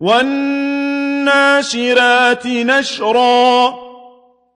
وَالنَّاشِرَاتِ نَشْرًا